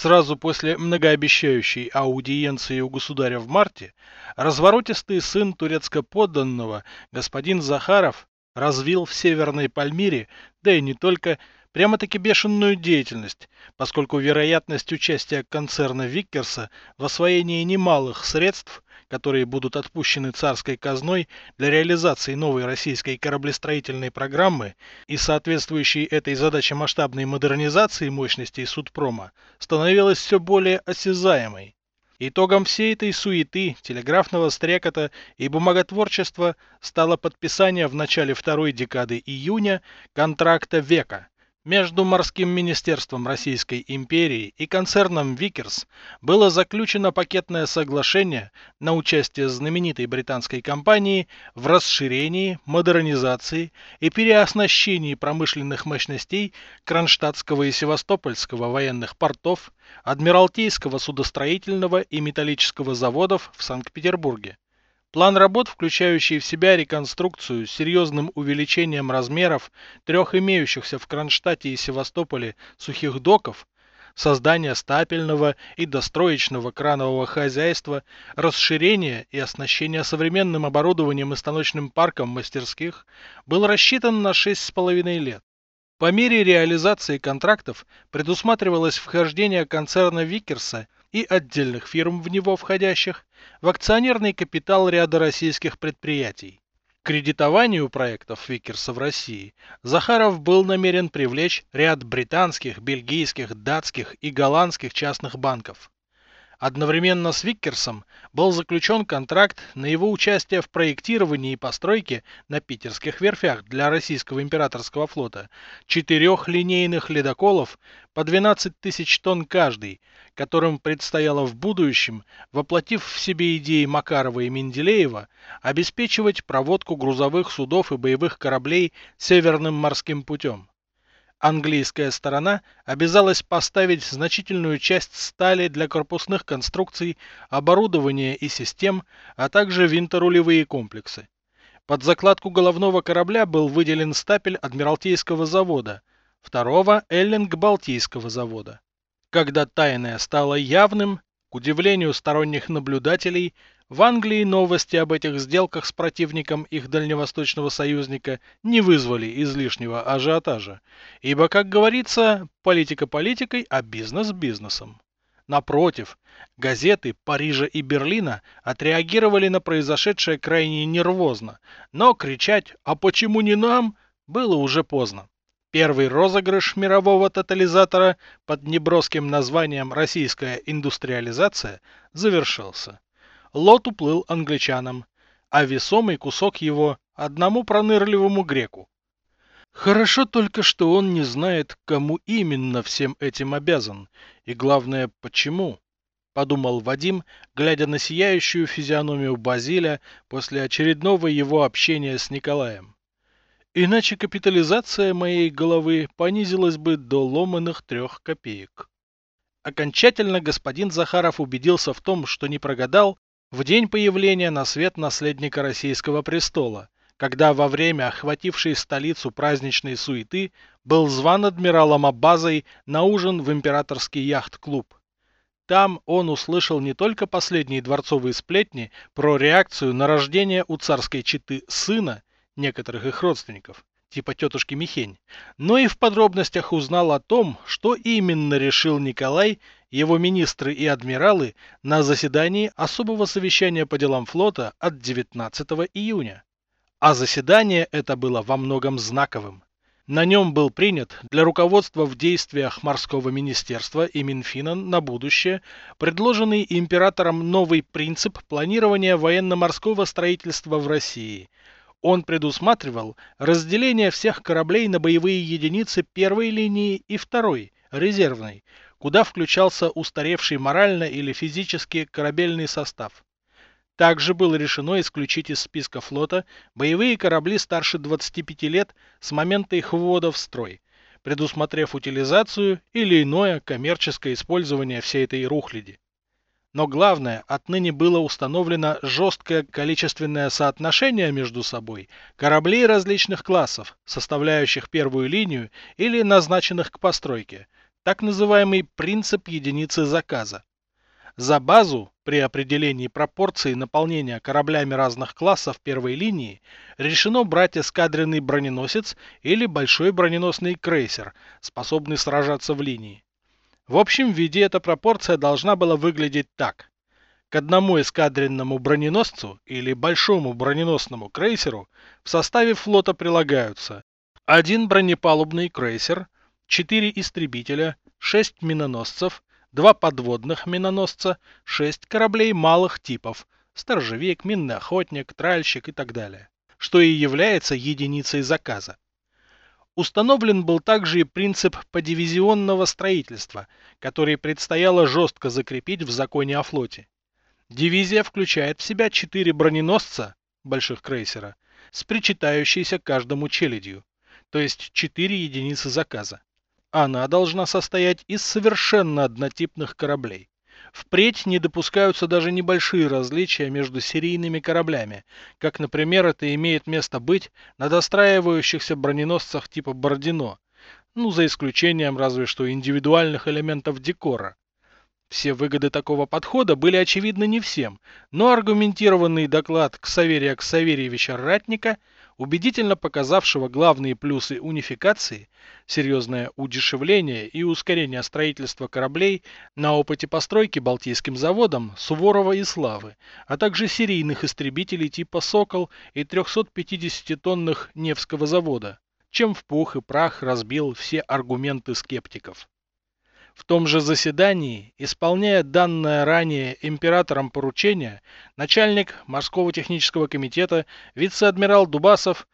Сразу после многообещающей аудиенции у государя в марте, разворотистый сын турецко-подданного, господин Захаров, развил в Северной Пальмире, да и не только, прямо-таки бешеную деятельность, поскольку вероятность участия концерна Виккерса в освоении немалых средств, которые будут отпущены царской казной для реализации новой российской кораблестроительной программы и соответствующей этой задаче масштабной модернизации мощностей Судпрома, становилась все более осязаемой. Итогом всей этой суеты, телеграфного стрекота и бумаготворчества стало подписание в начале второй декады июня контракта века – между Морским министерством Российской империи и концерном Викерс было заключено пакетное соглашение на участие знаменитой британской компании в расширении, модернизации и переоснащении промышленных мощностей Кронштадтского и Севастопольского военных портов, Адмиралтейского судостроительного и металлического заводов в Санкт-Петербурге. План работ, включающий в себя реконструкцию с серьезным увеличением размеров трех имеющихся в Кронштадте и Севастополе сухих доков, создание стапельного и достроечного кранового хозяйства, расширение и оснащение современным оборудованием и станочным парком мастерских, был рассчитан на 6,5 лет. По мере реализации контрактов предусматривалось вхождение концерна Викерса и отдельных фирм в него входящих в акционерный капитал ряда российских предприятий. К кредитованию проектов Викерса в России Захаров был намерен привлечь ряд британских, бельгийских, датских и голландских частных банков. Одновременно с Виккерсом был заключен контракт на его участие в проектировании и постройке на питерских верфях для российского императорского флота четырех линейных ледоколов по 12 тысяч тонн каждый, которым предстояло в будущем, воплотив в себе идеи Макарова и Менделеева, обеспечивать проводку грузовых судов и боевых кораблей северным морским путем. Английская сторона обязалась поставить значительную часть стали для корпусных конструкций, оборудования и систем, а также винторулевые комплексы. Под закладку головного корабля был выделен стапель Адмиралтейского завода, второго Эллинг-Балтийского завода. Когда тайное стало явным, к удивлению сторонних наблюдателей, в Англии новости об этих сделках с противником их дальневосточного союзника не вызвали излишнего ажиотажа, ибо, как говорится, политика политикой, а бизнес бизнесом. Напротив, газеты Парижа и Берлина отреагировали на произошедшее крайне нервозно, но кричать «А почему не нам?» было уже поздно. Первый розыгрыш мирового тотализатора под неброским названием «Российская индустриализация» завершился лот уплыл англичанам, а весомый кусок его одному пронырливому греку. Хорошо только, что он не знает, кому именно всем этим обязан, и главное, почему. Подумал Вадим, глядя на сияющую физиономию Базиля после очередного его общения с Николаем. Иначе капитализация моей головы понизилась бы до ломаных трех копеек. Окончательно господин Захаров убедился в том, что не прогадал в день появления на свет наследника российского престола, когда во время охватившей столицу праздничной суеты был зван адмиралом Аббазой на ужин в императорский яхт-клуб. Там он услышал не только последние дворцовые сплетни про реакцию на рождение у царской четы сына, некоторых их родственников, типа тетушки Михень, но и в подробностях узнал о том, что именно решил Николай, его министры и адмиралы на заседании особого совещания по делам флота от 19 июня. А заседание это было во многом знаковым. На нем был принят для руководства в действиях морского министерства и Минфина на будущее предложенный императором новый принцип планирования военно-морского строительства в России – он предусматривал разделение всех кораблей на боевые единицы первой линии и второй, резервной, куда включался устаревший морально или физически корабельный состав. Также было решено исключить из списка флота боевые корабли старше 25 лет с момента их ввода в строй, предусмотрев утилизацию или иное коммерческое использование всей этой рухляди. Но главное, отныне было установлено жесткое количественное соотношение между собой кораблей различных классов, составляющих первую линию или назначенных к постройке, так называемый принцип единицы заказа. За базу при определении пропорции наполнения кораблями разных классов первой линии решено брать эскадренный броненосец или большой броненосный крейсер, способный сражаться в линии. В общем виде эта пропорция должна была выглядеть так. К одному эскадренному броненосцу или большому броненосному крейсеру в составе флота прилагаются один бронепалубный крейсер, четыре истребителя, шесть миноносцев, два подводных миноносца, шесть кораблей малых типов, сторожевик, минный охотник, тральщик и так далее, что и является единицей заказа. Установлен был также и принцип подивизионного строительства, который предстояло жестко закрепить в законе о флоте. Дивизия включает в себя четыре броненосца, больших крейсера, с причитающейся каждому челядью, то есть четыре единицы заказа. Она должна состоять из совершенно однотипных кораблей. Впредь не допускаются даже небольшие различия между серийными кораблями, как, например, это имеет место быть на достраивающихся броненосцах типа Бородино, ну, за исключением разве что индивидуальных элементов декора. Все выгоды такого подхода были очевидны не всем, но аргументированный доклад Ксаверия Ксаверьевича Ратника – убедительно показавшего главные плюсы унификации, серьезное удешевление и ускорение строительства кораблей на опыте постройки Балтийским заводом Суворова и Славы, а также серийных истребителей типа «Сокол» и 350-тонных Невского завода, чем в пух и прах разбил все аргументы скептиков. В том же заседании, исполняя данное ранее императором поручение, начальник морского технического комитета вице-адмирал Дубасов,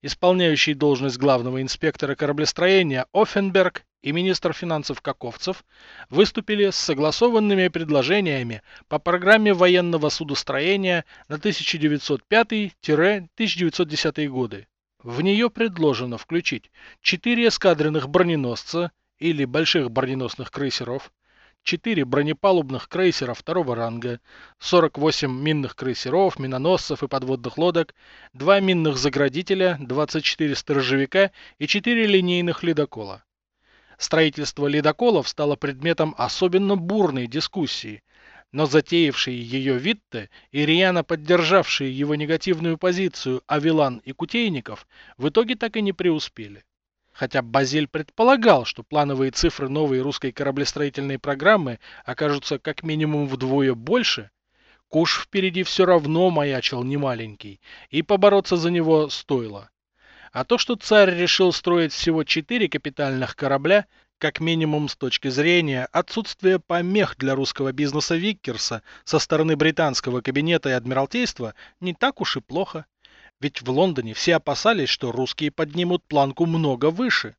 исполняющий должность главного инспектора кораблестроения Оффенберг и министр финансов Каковцев выступили с согласованными предложениями по программе военного судостроения на 1905-1910 годы. В нее предложено включить 4 эскадренных броненосца или больших броненосных крейсеров, 4 бронепалубных крейсера второго ранга, 48 минных крейсеров, миноносцев и подводных лодок, 2 минных заградителя, 24 сторожевика и 4 линейных ледокола. Строительство ледоколов стало предметом особенно бурной дискуссии, но затеявшие ее Витте и рьяно поддержавшие его негативную позицию Авилан и Кутейников в итоге так и не преуспели хотя Базель предполагал, что плановые цифры новой русской кораблестроительной программы окажутся как минимум вдвое больше, куш впереди все равно маячил немаленький, и побороться за него стоило. А то, что царь решил строить всего четыре капитальных корабля, как минимум с точки зрения отсутствия помех для русского бизнеса Виккерса со стороны британского кабинета и адмиралтейства, не так уж и плохо. Ведь в Лондоне все опасались, что русские поднимут планку много выше.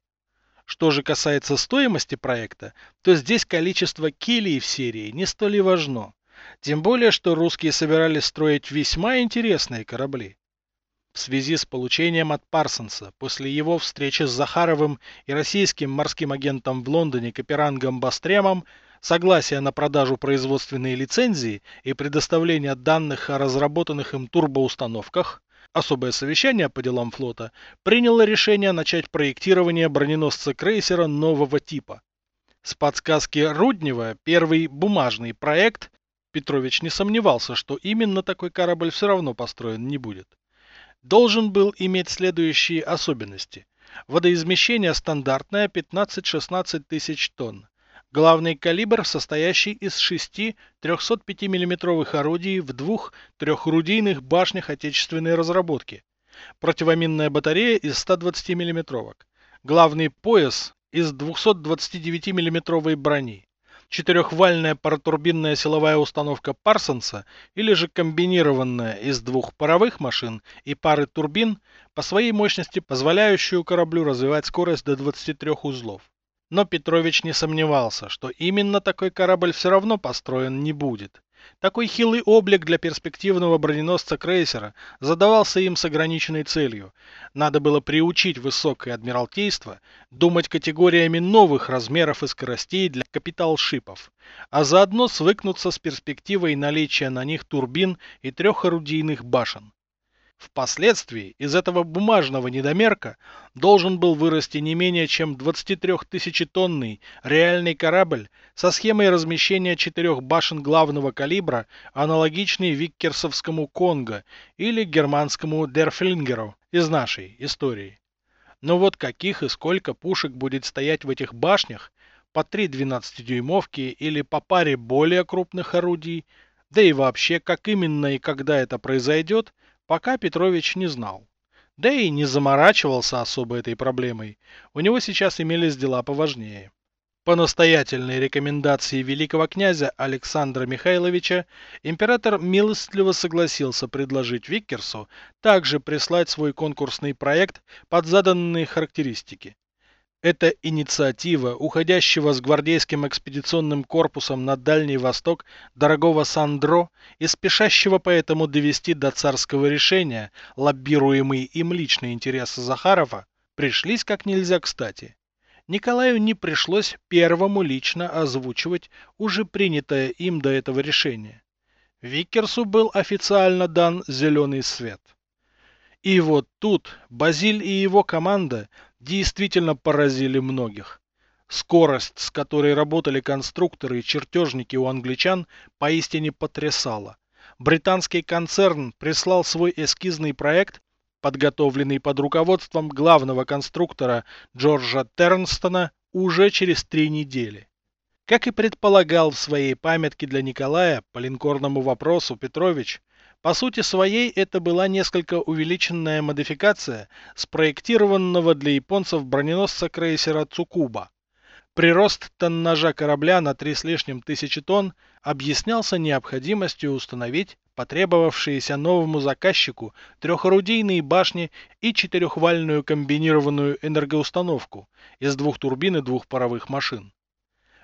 Что же касается стоимости проекта, то здесь количество килей в серии не столь и важно. Тем более, что русские собирались строить весьма интересные корабли. В связи с получением от Парсонса после его встречи с Захаровым и российским морским агентом в Лондоне Каперангом Бастремом согласия на продажу производственной лицензии и предоставление данных о разработанных им турбоустановках, Особое совещание по делам флота приняло решение начать проектирование броненосца-крейсера нового типа. С подсказки Руднева первый бумажный проект Петрович не сомневался, что именно такой корабль все равно построен не будет. Должен был иметь следующие особенности. Водоизмещение стандартное 15-16 тысяч тонн. Главный калибр, состоящий из шести 305 миллиметровых орудий в двух трехрудийных башнях отечественной разработки. Противоминная батарея из 120 миллиметровок. Главный пояс из 229 миллиметровой брони. Четырехвальная паротурбинная силовая установка Парсонса или же комбинированная из двух паровых машин и пары турбин по своей мощности позволяющую кораблю развивать скорость до 23 узлов. Но Петрович не сомневался, что именно такой корабль все равно построен не будет. Такой хилый облик для перспективного броненосца-крейсера задавался им с ограниченной целью. Надо было приучить высокое адмиралтейство думать категориями новых размеров и скоростей для капитал-шипов, а заодно свыкнуться с перспективой наличия на них турбин и трех орудийных башен. Впоследствии из этого бумажного недомерка должен был вырасти не менее чем 23-тысячетонный реальный корабль со схемой размещения четырех башен главного калибра, аналогичный виккерсовскому Конго или германскому Дерфлингеру из нашей истории. Но вот каких и сколько пушек будет стоять в этих башнях, по три 12-дюймовки или по паре более крупных орудий, да и вообще, как именно и когда это произойдет – Пока Петрович не знал. Да и не заморачивался особо этой проблемой. У него сейчас имелись дела поважнее. По настоятельной рекомендации великого князя Александра Михайловича, император милостливо согласился предложить Виккерсу также прислать свой конкурсный проект под заданные характеристики. Это инициатива уходящего с гвардейским экспедиционным корпусом на Дальний Восток дорогого Сандро и спешащего поэтому довести до царского решения лоббируемые им личные интересы Захарова пришлись как нельзя кстати. Николаю не пришлось первому лично озвучивать уже принятое им до этого решение. Виккерсу был официально дан зеленый свет. И вот тут Базиль и его команда действительно поразили многих. Скорость, с которой работали конструкторы и чертежники у англичан, поистине потрясала. Британский концерн прислал свой эскизный проект, подготовленный под руководством главного конструктора Джорджа Тернстона, уже через три недели. Как и предполагал в своей памятке для Николая по линкорному вопросу Петрович, по сути своей это была несколько увеличенная модификация спроектированного для японцев броненосца крейсера Цукуба. Прирост тоннажа корабля на три с лишним тысячи тонн объяснялся необходимостью установить потребовавшиеся новому заказчику трехорудийные башни и четырехвальную комбинированную энергоустановку из двух турбин и двух паровых машин.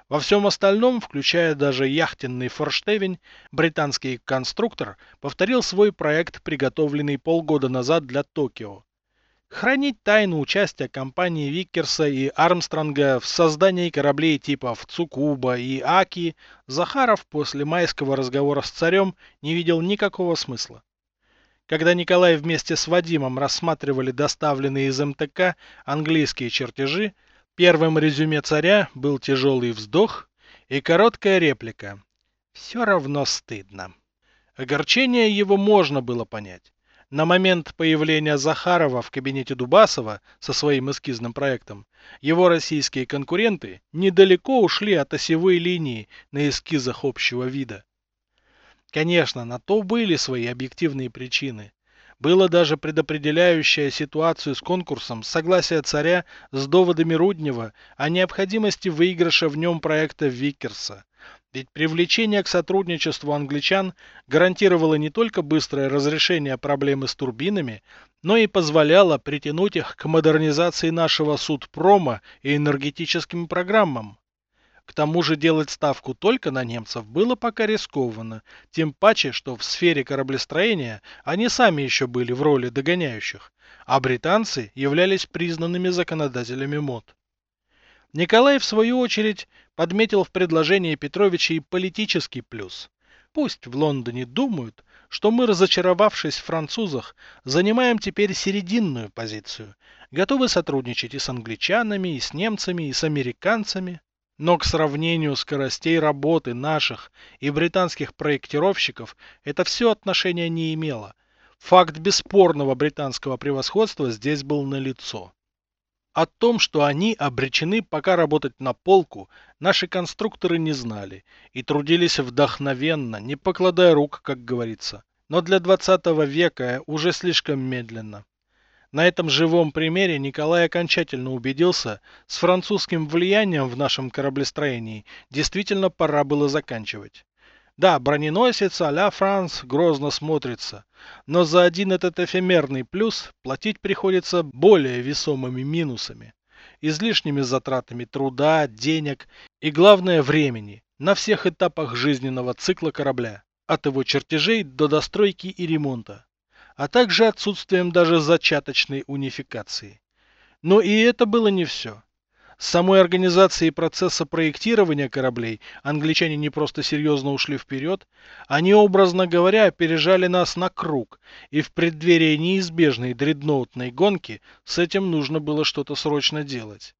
Во всем остальном, включая даже яхтенный форштевень, британский конструктор повторил свой проект, приготовленный полгода назад для Токио. Хранить тайну участия компании Виккерса и Армстронга в создании кораблей типов Цукуба и Аки Захаров после майского разговора с царем не видел никакого смысла. Когда Николай вместе с Вадимом рассматривали доставленные из МТК английские чертежи, Первым резюме царя был тяжелый вздох и короткая реплика. Все равно стыдно. Огорчение его можно было понять. На момент появления Захарова в кабинете Дубасова со своим эскизным проектом, его российские конкуренты недалеко ушли от осевой линии на эскизах общего вида. Конечно, на то были свои объективные причины. Было даже предопределяющее ситуацию с конкурсом согласие царя с доводами Руднева о необходимости выигрыша в нем проекта Виккерса. Ведь привлечение к сотрудничеству англичан гарантировало не только быстрое разрешение проблемы с турбинами, но и позволяло притянуть их к модернизации нашего судпрома и энергетическим программам. К тому же делать ставку только на немцев было пока рискованно, тем паче, что в сфере кораблестроения они сами еще были в роли догоняющих, а британцы являлись признанными законодателями мод. Николай, в свою очередь, подметил в предложении Петровича и политический плюс. Пусть в Лондоне думают, что мы, разочаровавшись в французах, занимаем теперь серединную позицию, готовы сотрудничать и с англичанами, и с немцами, и с американцами. Но к сравнению скоростей работы наших и британских проектировщиков это все отношения не имело. Факт бесспорного британского превосходства здесь был налицо. О том, что они обречены пока работать на полку, наши конструкторы не знали и трудились вдохновенно, не покладая рук, как говорится. Но для 20 века уже слишком медленно. На этом живом примере Николай окончательно убедился, с французским влиянием в нашем кораблестроении действительно пора было заканчивать. Да, броненосец а-ля Франс грозно смотрится, но за один этот эфемерный плюс платить приходится более весомыми минусами. Излишними затратами труда, денег и, главное, времени на всех этапах жизненного цикла корабля, от его чертежей до достройки и ремонта а также отсутствием даже зачаточной унификации. Но и это было не все. С самой организацией процесса проектирования кораблей англичане не просто серьезно ушли вперед, они, образно говоря, опережали нас на круг, и в преддверии неизбежной дредноутной гонки с этим нужно было что-то срочно делать.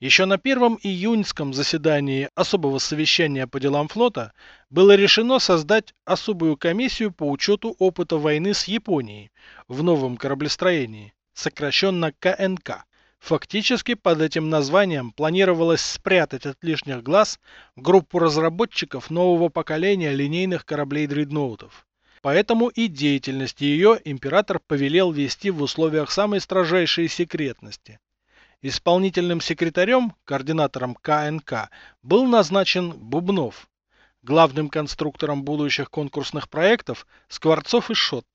Еще на первом июньском заседании особого совещания по делам флота было решено создать особую комиссию по учету опыта войны с Японией в новом кораблестроении, сокращенно КНК. Фактически под этим названием планировалось спрятать от лишних глаз группу разработчиков нового поколения линейных кораблей-дредноутов. Поэтому и деятельность ее император повелел вести в условиях самой строжайшей секретности. Исполнительным секретарем, координатором КНК, был назначен Бубнов. Главным конструктором будущих конкурсных проектов – Скворцов и Шот.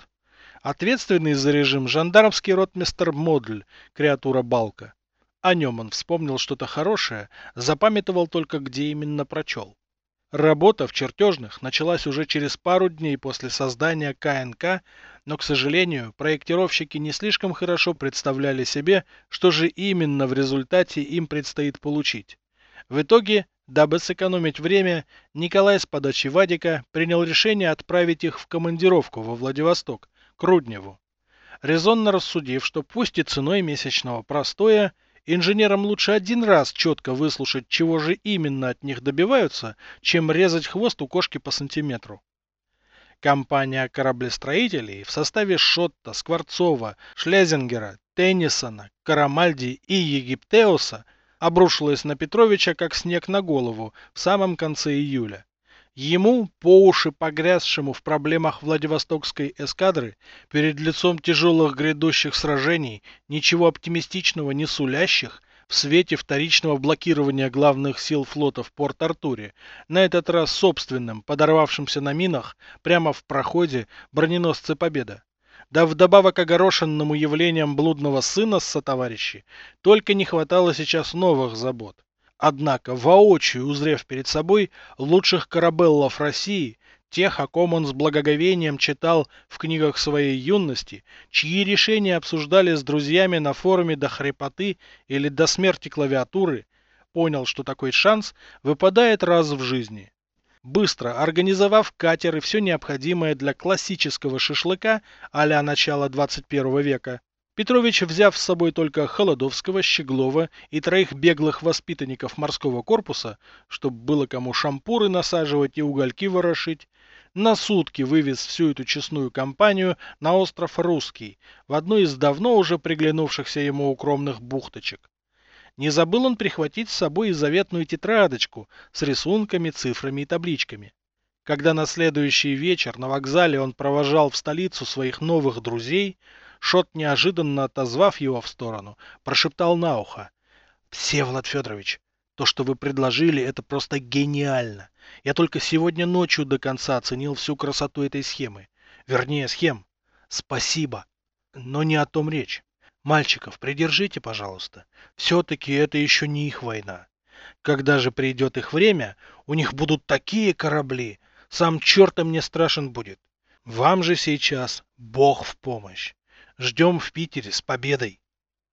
Ответственный за режим жандармский ротмистер Модль, креатура Балка. О нем он вспомнил что-то хорошее, запамятовал только, где именно прочел. Работа в чертежных началась уже через пару дней после создания КНК, но, к сожалению, проектировщики не слишком хорошо представляли себе, что же именно в результате им предстоит получить. В итоге, дабы сэкономить время, Николай с подачи Вадика принял решение отправить их в командировку во Владивосток, к Рудневу. Резонно рассудив, что пусть и ценой месячного простоя, Инженерам лучше один раз четко выслушать, чего же именно от них добиваются, чем резать хвост у кошки по сантиметру. Компания кораблестроителей в составе Шотта, Скворцова, Шлезингера, Теннисона, Карамальди и Египтеуса обрушилась на Петровича как снег на голову в самом конце июля. Ему, по уши погрязшему в проблемах Владивостокской эскадры, перед лицом тяжелых грядущих сражений, ничего оптимистичного не сулящих, в свете вторичного блокирования главных сил флота в Порт-Артуре, на этот раз собственным, подорвавшимся на минах, прямо в проходе броненосцы Победа. Да вдобавок огорошенному явлением блудного сына с сотоварищи, только не хватало сейчас новых забот. Однако, воочию узрев перед собой лучших корабеллов России, тех, о ком он с благоговением читал в книгах своей юности, чьи решения обсуждали с друзьями на форуме до хрипоты или до смерти клавиатуры, понял, что такой шанс выпадает раз в жизни. Быстро организовав катер и все необходимое для классического шашлыка а-ля начала 21 века, Петрович, взяв с собой только Холодовского, Щеглова и троих беглых воспитанников морского корпуса, чтобы было кому шампуры насаживать и угольки ворошить, на сутки вывез всю эту честную компанию на остров Русский, в одну из давно уже приглянувшихся ему укромных бухточек. Не забыл он прихватить с собой и заветную тетрадочку с рисунками, цифрами и табличками. Когда на следующий вечер на вокзале он провожал в столицу своих новых друзей, Шот, неожиданно отозвав его в сторону, прошептал на ухо. «Всеволод Федорович, то, что вы предложили, это просто гениально. Я только сегодня ночью до конца оценил всю красоту этой схемы. Вернее, схем. Спасибо. Но не о том речь. Мальчиков, придержите, пожалуйста. Все-таки это еще не их война. Когда же придет их время, у них будут такие корабли, сам черт мне страшен будет. Вам же сейчас Бог в помощь. Ждем в Питере с победой.